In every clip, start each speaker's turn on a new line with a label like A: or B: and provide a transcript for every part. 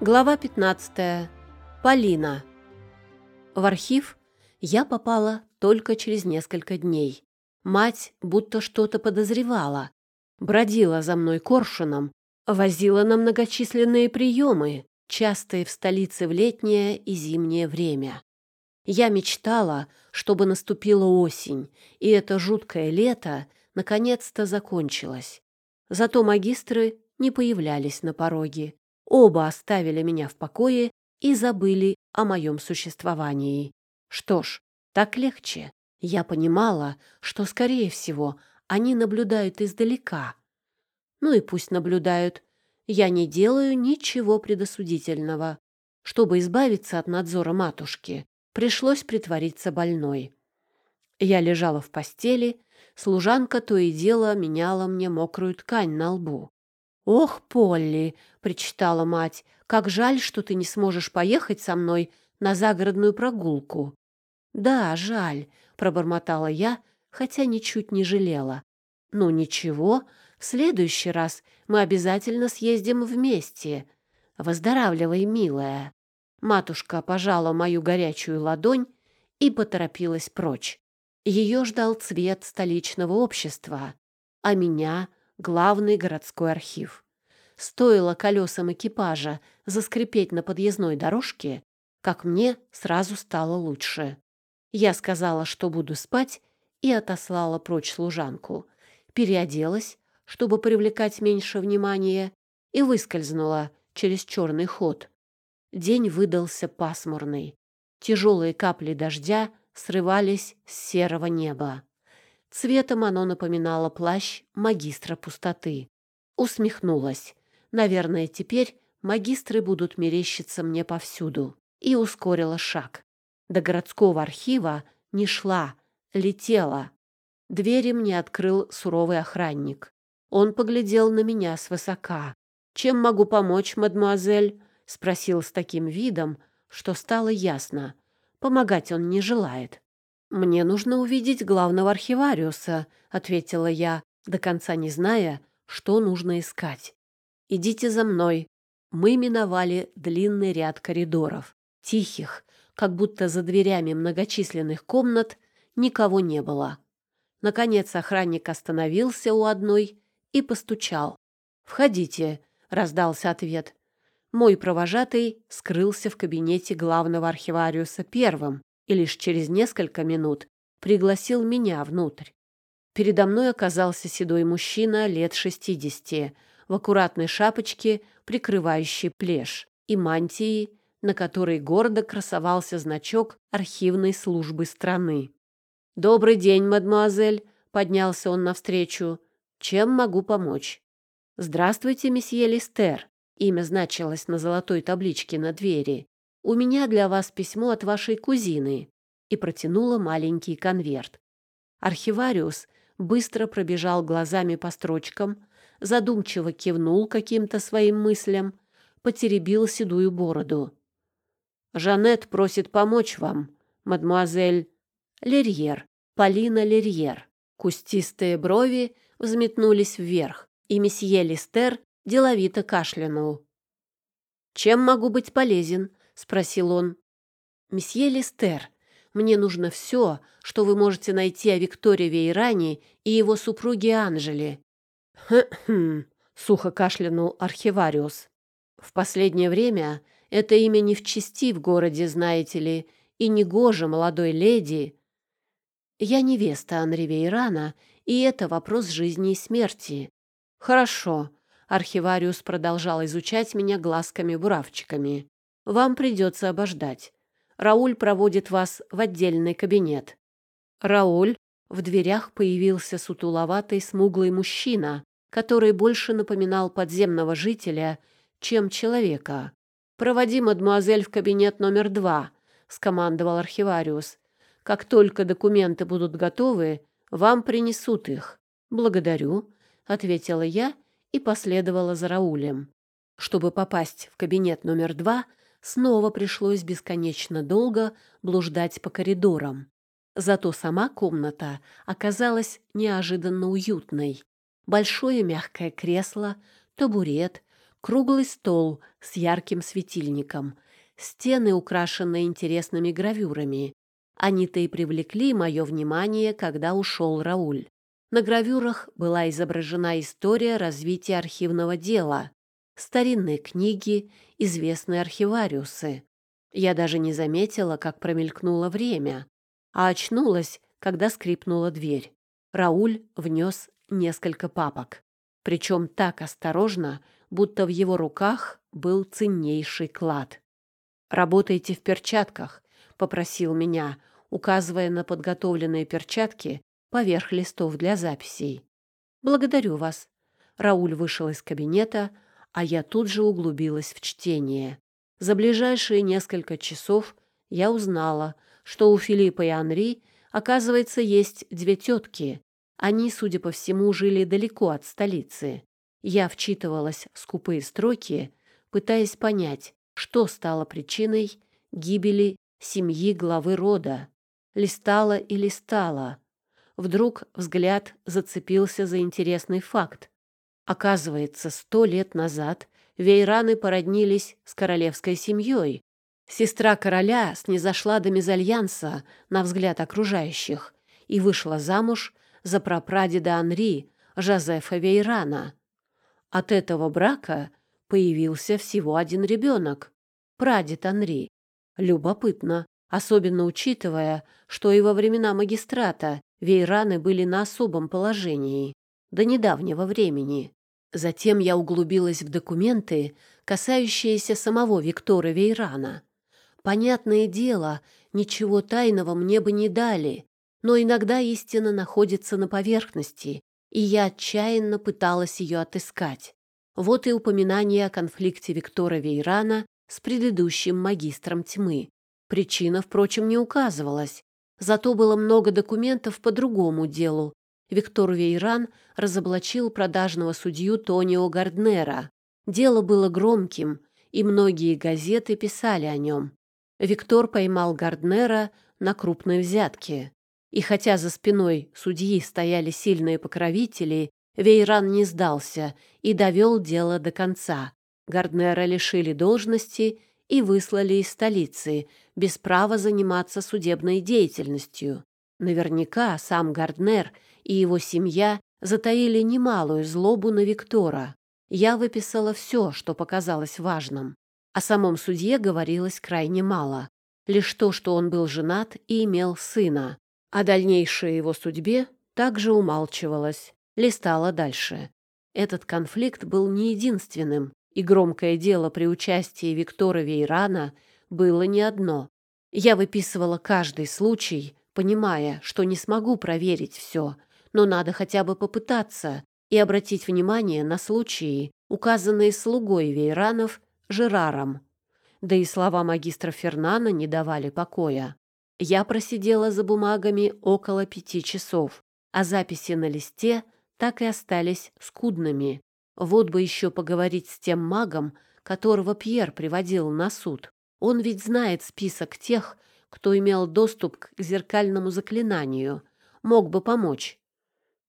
A: Глава 15. Полина. В архив я попала только через несколько дней. Мать будто что-то подозревала. Бродила за мной коршуном, возила на многочисленные приемы, частые в столице в летнее и зимнее время. Я мечтала, чтобы наступила осень, и это жуткое лето наконец-то закончилось. Зато магистры не появлялись на пороге. Оба оставили меня в покое и забыли о моем существовании. Что ж, так легче. Я понимала, что, скорее всего, они наблюдают издалека. Ну и пусть наблюдают. Я не делаю ничего предосудительного. Чтобы избавиться от надзора матушки, пришлось притвориться больной. Я лежала в постели, служанка то и дело меняла мне мокрую ткань на лбу. «Ох, Полли!» — причитала мать. «Как жаль, что ты не сможешь поехать со мной на загородную прогулку». «Да, жаль», — пробормотала я, хотя ничуть не жалела. «Ну ничего, в следующий раз мы обязательно съездим вместе. Выздоравливай, милая». Матушка пожала мою горячую ладонь и поторопилась прочь. Ее ждал цвет столичного общества, а меня главный городской архив. Стоило колесам экипажа заскрипеть на подъездной дорожке, как мне сразу стало лучше. Я сказала, что буду спать, и отослала прочь служанку. Переоделась, чтобы привлекать меньше внимания, и выскользнула через черный ход. День выдался пасмурный. Тяжелые капли дождя срывались с серого неба. Цветом оно напоминало плащ магистра пустоты. Усмехнулась. Наверное, теперь магистры будут мерещиться мне повсюду. И ускорила шаг. До городского архива не шла, летела. Двери мне открыл суровый охранник. Он поглядел на меня свысока. «Чем могу помочь, мадемуазель?» — спросил с таким видом, что стало ясно. Помогать он не желает. «Мне нужно увидеть главного архивариуса», — ответила я, до конца не зная, что нужно искать. «Идите за мной». Мы миновали длинный ряд коридоров, тихих, как будто за дверями многочисленных комнат никого не было. Наконец охранник остановился у одной и постучал. «Входите», — раздался ответ. Мой провожатый скрылся в кабинете главного архивариуса первым, и лишь через несколько минут пригласил меня внутрь. Передо мной оказался седой мужчина лет шестидесяти, в аккуратной шапочке, прикрывающей плешь, и мантии, на которой гордо красовался значок архивной службы страны. «Добрый день, мадемуазель!» — поднялся он навстречу. «Чем могу помочь?» «Здравствуйте, месье Листер!» Имя значилось на золотой табличке на двери. «У меня для вас письмо от вашей кузины» и протянула маленький конверт. Архивариус быстро пробежал глазами по строчкам, задумчиво кивнул каким-то своим мыслям, потеребил седую бороду. «Жанет просит помочь вам, мадемуазель Лерьер, Полина Лерьер». Кустистые брови взметнулись вверх, и месье Листер деловито кашлянул. «Чем могу быть полезен?» — спросил он. «Месье Листер, мне нужно все, что вы можете найти о Викторе Вейране и его супруге Анжеле». «Хм-хм», — сухо кашлянул архивариус. «В последнее время это имя не в чести в городе, знаете ли, и не гоже молодой леди. Я невеста Анри Вейрана, и это вопрос жизни и смерти». «Хорошо», Архивариус продолжал изучать меня глазками-буравчиками. «Вам придется обождать. Рауль проводит вас в отдельный кабинет». «Рауль?» В дверях появился сутуловатый смуглый мужчина, который больше напоминал подземного жителя, чем человека. «Проводи мадемуазель в кабинет номер два», — скомандовал архивариус. «Как только документы будут готовы, вам принесут их». «Благодарю», — ответила я и последовала за Раулем. Чтобы попасть в кабинет номер два, снова пришлось бесконечно долго блуждать по коридорам. Зато сама комната оказалась неожиданно уютной. Большое мягкое кресло, табурет, Круглый стол с ярким светильником, стены, украшенные интересными гравюрами. Они-то и привлекли мое внимание, когда ушел Рауль. На гравюрах была изображена история развития архивного дела, старинные книги, известные архивариусы. Я даже не заметила, как промелькнуло время, а очнулась, когда скрипнула дверь. Рауль внес несколько папок, причем так осторожно, будто в его руках был ценнейший клад. «Работайте в перчатках», — попросил меня, указывая на подготовленные перчатки поверх листов для записей. «Благодарю вас». Рауль вышел из кабинета, а я тут же углубилась в чтение. За ближайшие несколько часов я узнала, что у Филиппа и Анри, оказывается, есть две тетки. Они, судя по всему, жили далеко от столицы. Я вчитывалась в скупые строки, пытаясь понять, что стало причиной гибели семьи главы рода. Листала и листала. Вдруг взгляд зацепился за интересный факт. Оказывается, сто лет назад Вейраны породнились с королевской семьей. Сестра короля снизошла до мезальянса на взгляд окружающих и вышла замуж за прапрадеда Анри, Жозефа Вейрана. От этого брака появился всего один ребенок — прадед Анри. Любопытно, особенно учитывая, что и во времена магистрата Вейраны были на особом положении до недавнего времени. Затем я углубилась в документы, касающиеся самого Виктора Вейрана. Понятное дело, ничего тайного мне бы не дали, но иногда истина находится на поверхности, и я отчаянно пыталась ее отыскать. Вот и упоминание о конфликте Виктора Вейрана с предыдущим магистром тьмы. Причина, впрочем, не указывалась. Зато было много документов по другому делу, Виктор Вейран разоблачил продажного судью Тонио Гарднера. Дело было громким, и многие газеты писали о нем. Виктор поймал Гарднера на крупной взятке. И хотя за спиной судьи стояли сильные покровители, Вейран не сдался и довел дело до конца. Гарднера лишили должности и выслали из столицы, без права заниматься судебной деятельностью. Наверняка сам Гарднер и его семья затаили немалую злобу на Виктора. Я выписала все, что показалось важным. О самом судье говорилось крайне мало. Лишь то, что он был женат и имел сына. О дальнейшей его судьбе также умалчивалось. Листала дальше. Этот конфликт был не единственным, и громкое дело при участии Виктора Вейрана было не одно. Я выписывала каждый случай, понимая, что не смогу проверить все, но надо хотя бы попытаться и обратить внимание на случаи, указанные слугой Вейранов Жераром. Да и слова магистра Фернана не давали покоя. Я просидела за бумагами около пяти часов, а записи на листе так и остались скудными. Вот бы еще поговорить с тем магом, которого Пьер приводил на суд. Он ведь знает список тех, кто имел доступ к зеркальному заклинанию, мог бы помочь.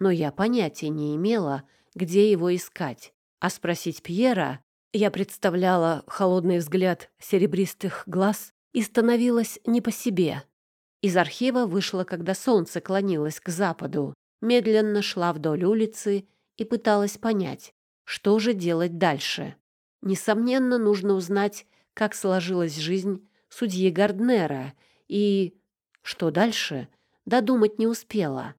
A: Но я понятия не имела, где его искать. А спросить Пьера я представляла холодный взгляд серебристых глаз и становилась не по себе. Из архива вышла, когда солнце клонилось к западу, медленно шла вдоль улицы и пыталась понять, что же делать дальше. Несомненно, нужно узнать, как сложилась жизнь судьи Гарднера, и... Что дальше? Додумать не успела.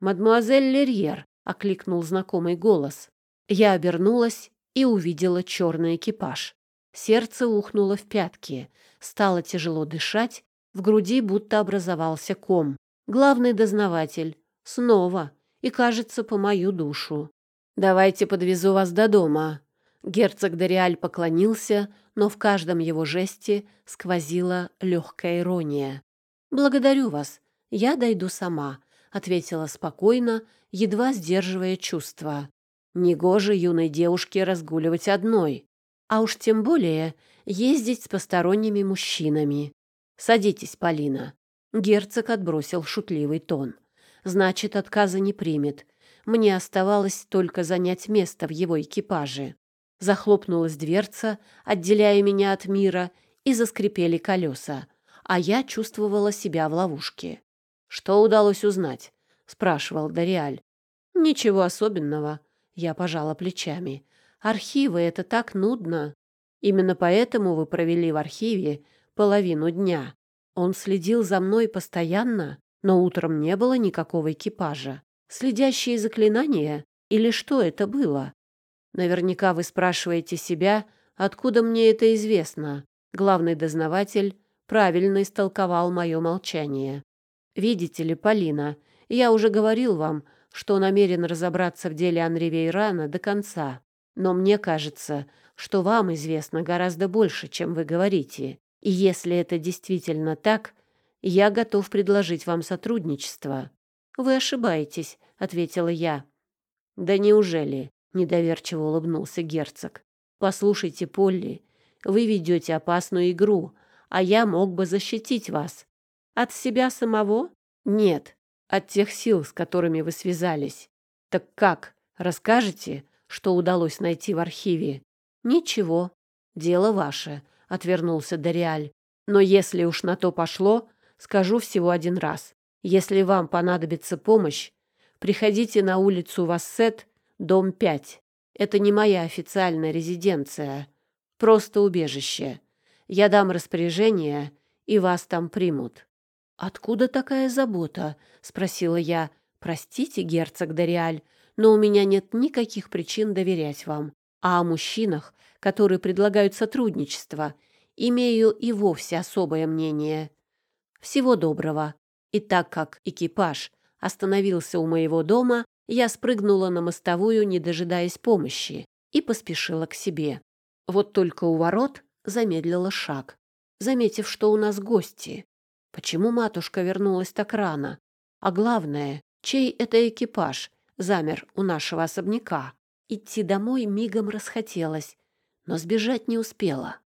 A: «Мадемуазель Лерьер!» — окликнул знакомый голос. Я обернулась и увидела черный экипаж. Сердце ухнуло в пятки, стало тяжело дышать, в груди будто образовался ком. Главный дознаватель. Снова. И, кажется, по мою душу. «Давайте подвезу вас до дома». Герцог Дориаль поклонился, но в каждом его жесте сквозила легкая ирония. «Благодарю вас. Я дойду сама», — ответила спокойно, едва сдерживая чувства. Негоже юной девушке разгуливать одной, а уж тем более ездить с посторонними мужчинами. «Садитесь, Полина». Герцог отбросил шутливый тон. «Значит, отказа не примет. Мне оставалось только занять место в его экипаже. Захлопнулась дверца, отделяя меня от мира, и заскрипели колеса, а я чувствовала себя в ловушке. «Что удалось узнать?» — спрашивал Дориаль. «Ничего особенного», — я пожала плечами. «Архивы — это так нудно. Именно поэтому вы провели в архиве половину дня. Он следил за мной постоянно, но утром не было никакого экипажа. Следящие заклинания? Или что это было? Наверняка вы спрашиваете себя, откуда мне это известно. Главный дознаватель правильно истолковал мое молчание. Видите ли, Полина, я уже говорил вам, что намерен разобраться в деле Анри Вейрана до конца. Но мне кажется, что вам известно гораздо больше, чем вы говорите. И если это действительно так, я готов предложить вам сотрудничество. Вы ошибаетесь, ответила я. Да неужели? недоверчиво улыбнулся герцог. Послушайте, Полли, вы ведете опасную игру, а я мог бы защитить вас. От себя самого? Нет, от тех сил, с которыми вы связались. Так как, расскажете, что удалось найти в архиве? Ничего, дело ваше, отвернулся Дориаль. Но если уж на то пошло, скажу всего один раз. Если вам понадобится помощь, приходите на улицу Вассет, дом 5. Это не моя официальная резиденция, просто убежище. Я дам распоряжение, и вас там примут. Откуда такая забота? спросила я. Простите, герцог Дориаль, но у меня нет никаких причин доверять вам. А о мужчинах, которые предлагают сотрудничество, имею и вовсе особое мнение. Всего доброго. И так как экипаж остановился у моего дома, я спрыгнула на мостовую, не дожидаясь помощи, и поспешила к себе. Вот только у ворот замедлила шаг, заметив, что у нас гости. Почему матушка вернулась так рано? А главное, чей это экипаж замер у нашего особняка? Идти домой мигом расхотелось, но сбежать не успела.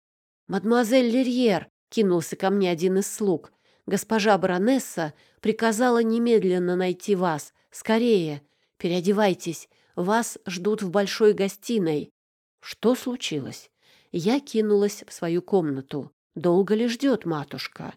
A: «Мадемуазель Лерьер!» — кинулся ко мне один из слуг. «Госпожа баронесса приказала немедленно найти вас. Скорее! Переодевайтесь, вас ждут в большой гостиной». Что случилось? Я кинулась в свою комнату. Долго ли ждет матушка?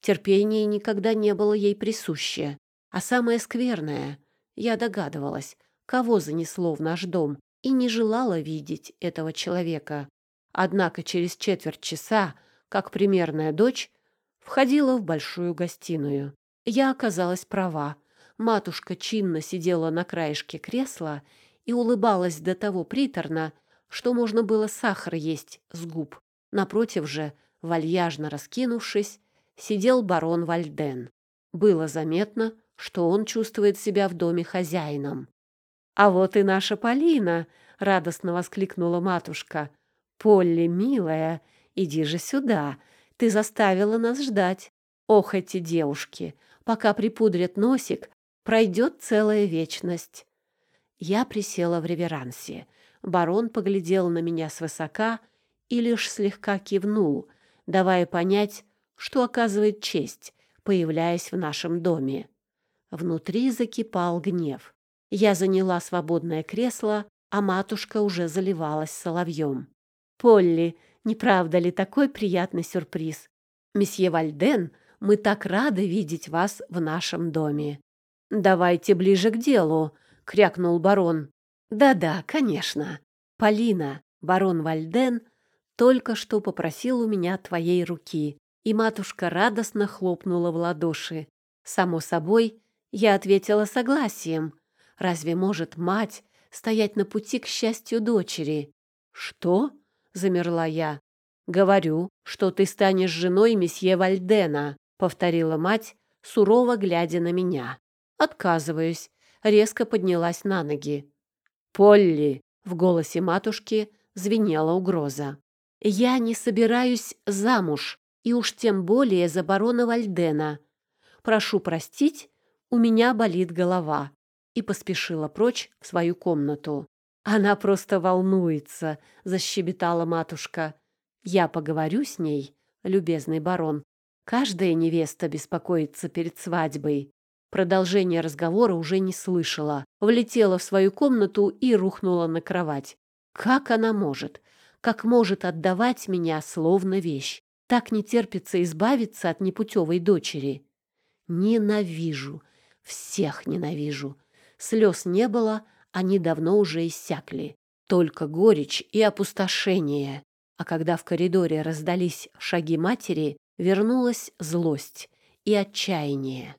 A: Терпение никогда не было ей присуще. А самое скверное, я догадывалась, кого занесло в наш дом, и не желала видеть этого человека. Однако через четверть часа, как примерная дочь, входила в большую гостиную. Я оказалась права. Матушка чинно сидела на краешке кресла и улыбалась до того приторно, что можно было сахар есть с губ. Напротив же, вальяжно раскинувшись, сидел барон Вальден. Было заметно, что он чувствует себя в доме хозяином. «А вот и наша Полина!» — радостно воскликнула матушка. «Полли, милая, иди же сюда. Ты заставила нас ждать. Ох, эти девушки! Пока припудрят носик, пройдет целая вечность». Я присела в реверансе. Барон поглядел на меня свысока и лишь слегка кивнул, давая понять, что оказывает честь, появляясь в нашем доме. Внутри закипал гнев. Я заняла свободное кресло, а матушка уже заливалась соловьем. «Полли, не правда ли такой приятный сюрприз? Месье Вальден, мы так рады видеть вас в нашем доме». «Давайте ближе к делу», — крякнул барон. «Да-да, конечно. Полина, барон Вальден, только что попросил у меня твоей руки и матушка радостно хлопнула в ладоши. Само собой, я ответила согласием. Разве может мать стоять на пути к счастью дочери? Что? замерла я. Говорю, что ты станешь женой месье Вальдена, повторила мать, сурово глядя на меня. Отказываюсь, резко поднялась на ноги. Полли, в голосе матушки звенела угроза. Я не собираюсь замуж, и уж тем более за барона Вальдена. Прошу простить, у меня болит голова. И поспешила прочь в свою комнату. Она просто волнуется, защебетала матушка. Я поговорю с ней, любезный барон. Каждая невеста беспокоится перед свадьбой. Продолжение разговора уже не слышала. Влетела в свою комнату и рухнула на кровать. Как она может? Как может отдавать меня словно вещь? Так не терпится избавиться от непутевой дочери. Ненавижу. Всех ненавижу. Слез не было, они давно уже иссякли. Только горечь и опустошение. А когда в коридоре раздались шаги матери, вернулась злость и отчаяние.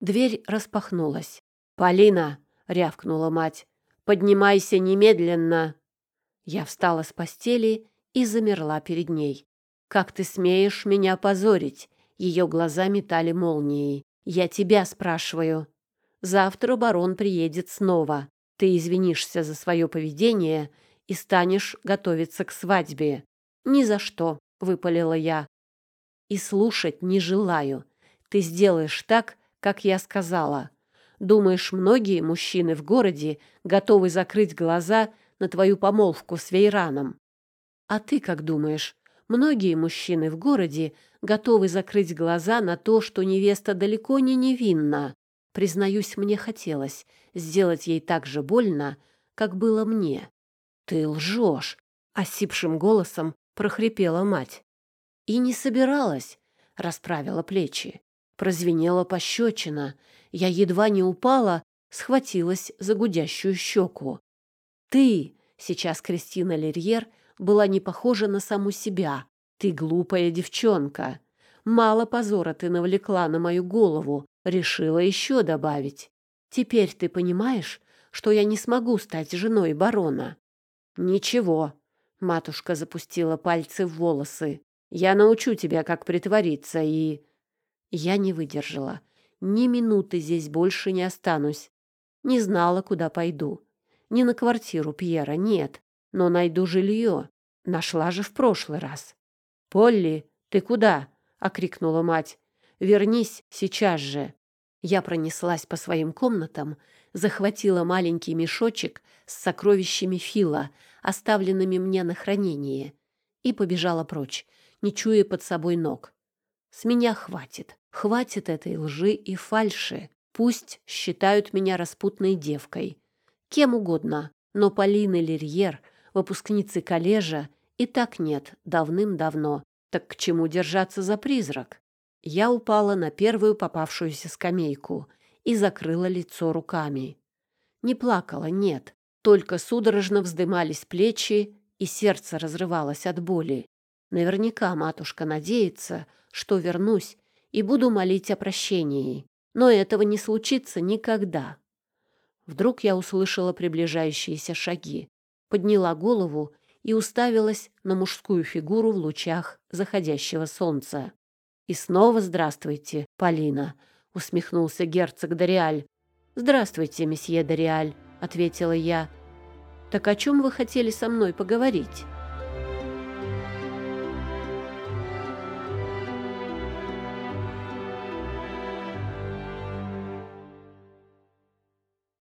A: Дверь распахнулась. «Полина!» — рявкнула мать. «Поднимайся немедленно!» Я встала с постели и замерла перед ней. «Как ты смеешь меня позорить?» Ее глаза метали молнией. «Я тебя спрашиваю. Завтра барон приедет снова. Ты извинишься за свое поведение и станешь готовиться к свадьбе». «Ни за что», — выпалила я. «И слушать не желаю. Ты сделаешь так, как я сказала. Думаешь, многие мужчины в городе готовы закрыть глаза на твою помолвку с Вейраном? А ты как думаешь, многие мужчины в городе готовы закрыть глаза на то, что невеста далеко не невинна? Признаюсь, мне хотелось сделать ей так же больно, как было мне. «Ты лжешь!» — осипшим голосом прохрипела мать. «И не собиралась», — расправила плечи. Прозвенела пощечина. Я едва не упала, схватилась за гудящую щеку. «Ты!» — сейчас Кристина Лерьер была не похожа на саму себя. «Ты глупая девчонка. Мало позора ты навлекла на мою голову, решила еще добавить. Теперь ты понимаешь, что я не смогу стать женой барона?» «Ничего», — матушка запустила пальцы в волосы. «Я научу тебя, как притвориться, и...» Я не выдержала. Ни минуты здесь больше не останусь. Не знала, куда пойду. Не на квартиру Пьера, нет. Но найду жилье. Нашла же в прошлый раз. «Полли, ты куда?» — окрикнула мать. «Вернись сейчас же». Я пронеслась по своим комнатам, захватила маленький мешочек с сокровищами Фила, оставленными мне на хранение, и побежала прочь, не чуя под собой ног. С меня хватит. Хватит этой лжи и фальши. Пусть считают меня распутной девкой. Кем угодно. Но Полины Лерьер, выпускницы коллежа, и так нет давным-давно. Так к чему держаться за призрак? Я упала на первую попавшуюся скамейку и закрыла лицо руками. Не плакала, нет. Только судорожно вздымались плечи, и сердце разрывалось от боли. Наверняка матушка надеется, что вернусь и буду молить о прощении. Но этого не случится никогда. Вдруг я услышала приближающиеся шаги, подняла голову и уставилась на мужскую фигуру в лучах заходящего солнца. «И снова здравствуйте, Полина», — усмехнулся герцог Дориаль. «Здравствуйте, месье Дориаль», — ответила я. «Так о чем вы хотели со мной поговорить?»